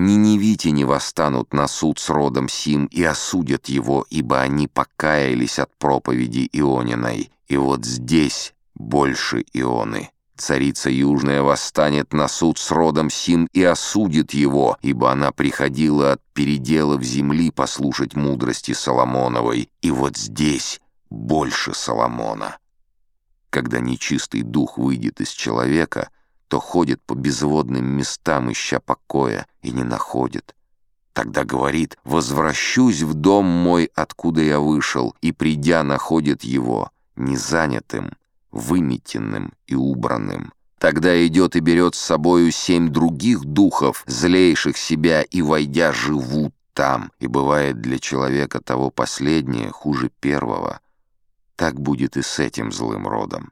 Ниневите не восстанут на суд с родом сим и осудят его, ибо они покаялись от проповеди Иониной. И вот здесь больше Ионы. Царица Южная восстанет на суд с родом сим и осудит его, ибо она приходила от переделов земли послушать мудрости Соломоновой. И вот здесь больше Соломона. Когда нечистый дух выйдет из человека — то ходит по безводным местам, ища покоя, и не находит. Тогда говорит «Возвращусь в дом мой, откуда я вышел», и, придя, находит его незанятым, выметенным и убранным. Тогда идет и берет с собою семь других духов, злейших себя, и, войдя, живут там. И бывает для человека того последнее хуже первого. Так будет и с этим злым родом.